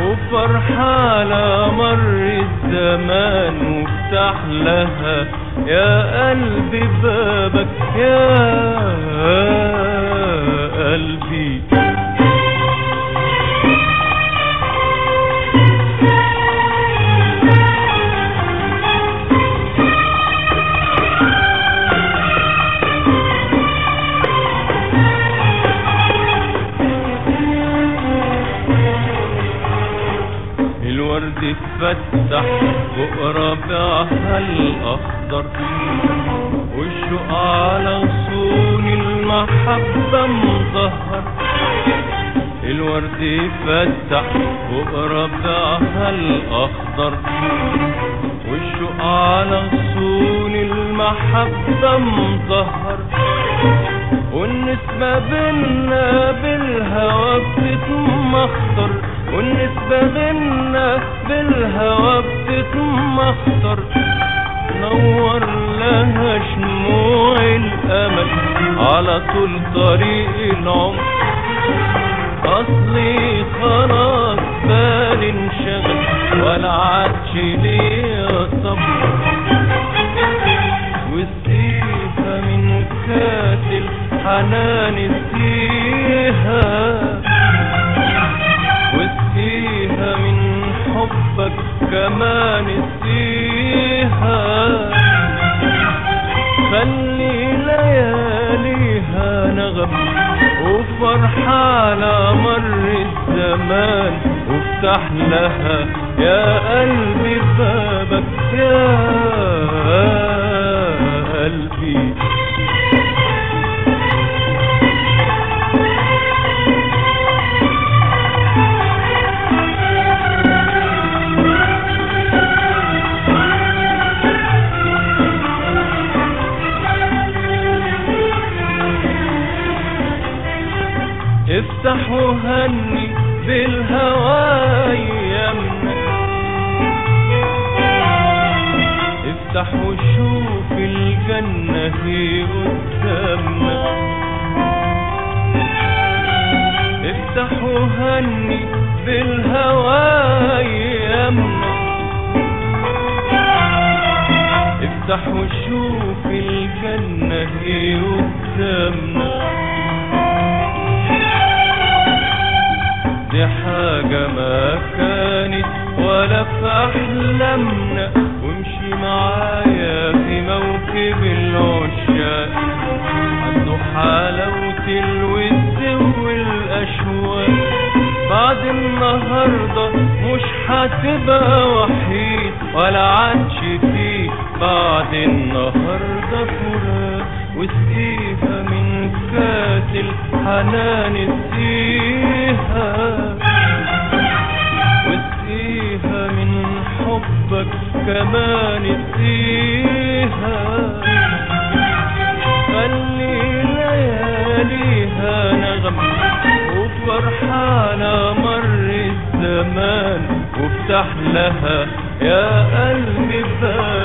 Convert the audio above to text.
وفرحة على مر الزمان. وافتح لها يا قلبي بابك يا قلبي الورد اتفتح فوق ربيعها الأخضر. والشوق على غصون المحبة مظهر. الورد فتح فوق ربيعها الأخضر. والشوق على غصون المحبة مظهر. والنسبة بينا بالهوى بتتمخطر والنسبة بينا بالهوى بتتمخطر نور لها شموع الأمل على طول طريق العمر. أصلي خلاص بالي انشغل ولا عادش ليا صبر. حبك كمان اسقيها خلي لياليها نغم وفرحة على مر الزمان. وافتح لها يا قلبي بابك يا قلبي. وهني بالهوى يمنك افتح وشوف الجنة هي قدامك افتح وهني بالهوى يمنك افتح وشوف الجنة هي قدامك حاجة ما كانت ولا في أحلامنا وامشي معايا في موكب العشاق عنده حلاوة الود والأشواق بعد النهاردة مش هتبقى وحيد ولا عادش فيه بعد النهاردة فراق واسقيها من كاس الحنان اسقيها واسقيها من حبك كمان اسقيها خلي لياليها نغم وفرحة مر الزمان وافتح لها يا قلبي باب.